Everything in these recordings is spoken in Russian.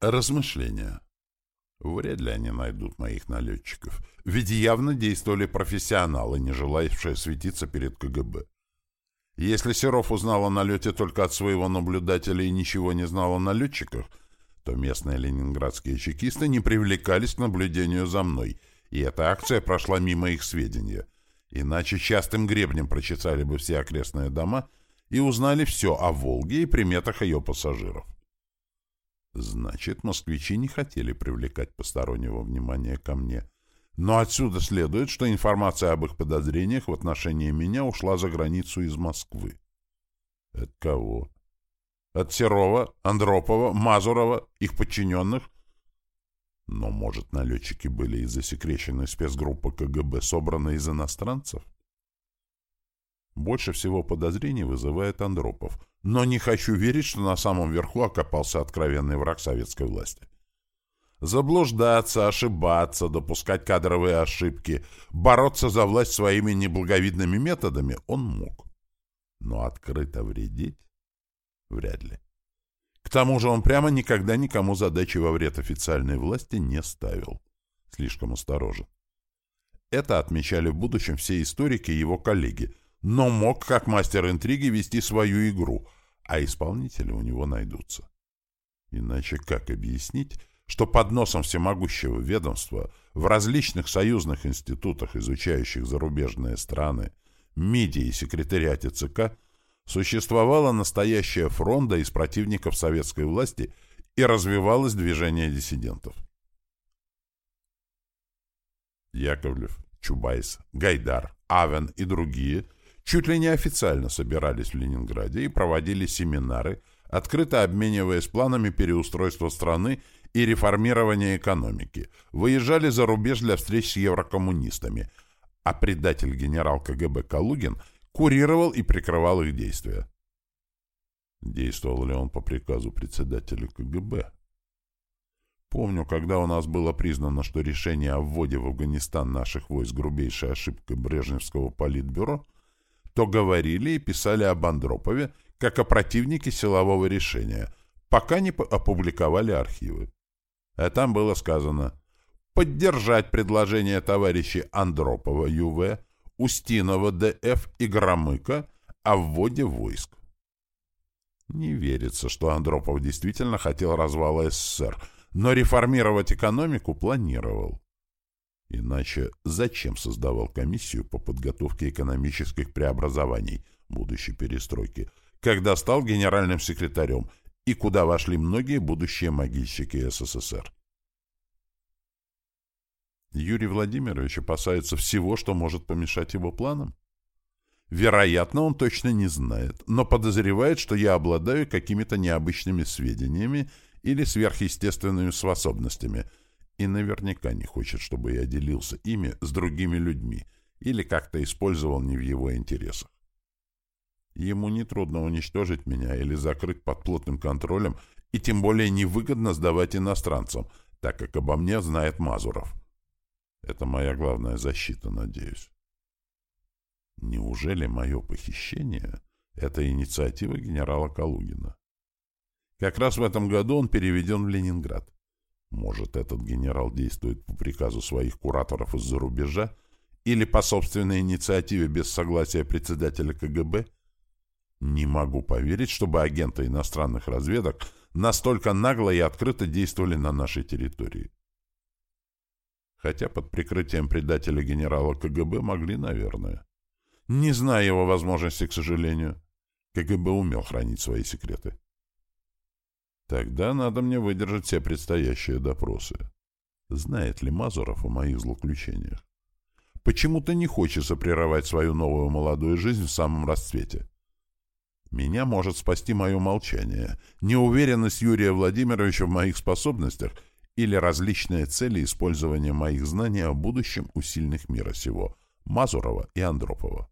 Размышления. Вряд ли они найдут моих налетчиков, ведь явно действовали профессионалы, не желающие светиться перед КГБ. Если Серов узнал о налете только от своего наблюдателя и ничего не знал о налетчиках, то местные ленинградские чекисты не привлекались к наблюдению за мной, и эта акция прошла мимо их сведения. Иначе частым гребнем прочесали бы все окрестные дома и узнали все о «Волге» и приметах ее пассажиров. Значит, москвичи не хотели привлекать постороннего внимания ко мне. Но отсюда следует, что информация об их подозрениях в отношении меня ушла за границу из Москвы. От кого? От Серова, Андропова, Мазурова, их подчиненных? Но, может, налетчики были из засекреченной спецгруппы КГБ, собранной из иностранцев? Больше всего подозрений вызывает Андропов. Но не хочу верить, что на самом верху окопался откровенный враг советской власти. Заблуждаться, ошибаться, допускать кадровые ошибки, бороться за власть своими неблаговидными методами он мог. Но открыто вредить? Вряд ли. К тому же он прямо никогда никому задачи во вред официальной власти не ставил. Слишком осторожен. Это отмечали в будущем все историки и его коллеги – но мог, как мастер интриги, вести свою игру, а исполнители у него найдутся. Иначе как объяснить, что под носом всемогущего ведомства в различных союзных институтах, изучающих зарубежные страны, МИДе и секретариате ЦК, существовала настоящая фронта из противников советской власти и развивалось движение диссидентов. Яковлев, Чубайс, Гайдар, Авен и другие – чуть ли не официально собирались в Ленинграде и проводили семинары, открыто обмениваясь планами переустройства страны и реформирования экономики, выезжали за рубеж для встреч с еврокоммунистами, а предатель генерал КГБ Калугин курировал и прикрывал их действия. Действовал ли он по приказу председателя КГБ? Помню, когда у нас было признано, что решение о вводе в Афганистан наших войск грубейшей ошибкой Брежневского политбюро – то говорили и писали об Андропове как о противнике силового решения, пока не опубликовали архивы. А там было сказано поддержать предложение товарищей Андропова ЮВ, Устинова ДФ и Громыка о вводе войск. Не верится, что Андропов действительно хотел развала СССР, но реформировать экономику планировал. Иначе зачем создавал комиссию по подготовке экономических преобразований будущей перестройки, когда стал генеральным секретарем и куда вошли многие будущие могильщики СССР? Юрий Владимирович опасается всего, что может помешать его планам? Вероятно, он точно не знает, но подозревает, что я обладаю какими-то необычными сведениями или сверхъестественными способностями – и наверняка не хочет, чтобы я делился ими с другими людьми или как-то использовал не в его интересах. Ему нетрудно уничтожить меня или закрыть под плотным контролем, и тем более невыгодно сдавать иностранцам, так как обо мне знает Мазуров. Это моя главная защита, надеюсь. Неужели мое похищение — это инициатива генерала Калугина? Как раз в этом году он переведен в Ленинград. Может, этот генерал действует по приказу своих кураторов из-за рубежа или по собственной инициативе без согласия председателя КГБ? Не могу поверить, чтобы агенты иностранных разведок настолько нагло и открыто действовали на нашей территории. Хотя под прикрытием предателя генерала КГБ могли, наверное. Не знаю его возможности, к сожалению. КГБ умел хранить свои секреты. Тогда надо мне выдержать все предстоящие допросы. Знает ли Мазуров о моих злоключениях? Почему-то не хочется прерывать свою новую молодую жизнь в самом расцвете. Меня может спасти мое молчание, неуверенность Юрия Владимировича в моих способностях или различные цели использования моих знаний о будущем у сильных мира сего, Мазурова и Андропова.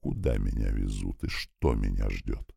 Куда меня везут и что меня ждет?